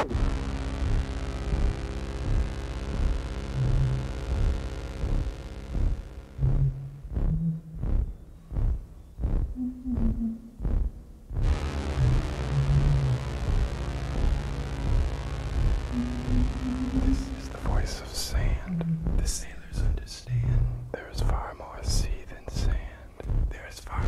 This is the voice of Sand. The sailors understand there is far more sea than sand. There is far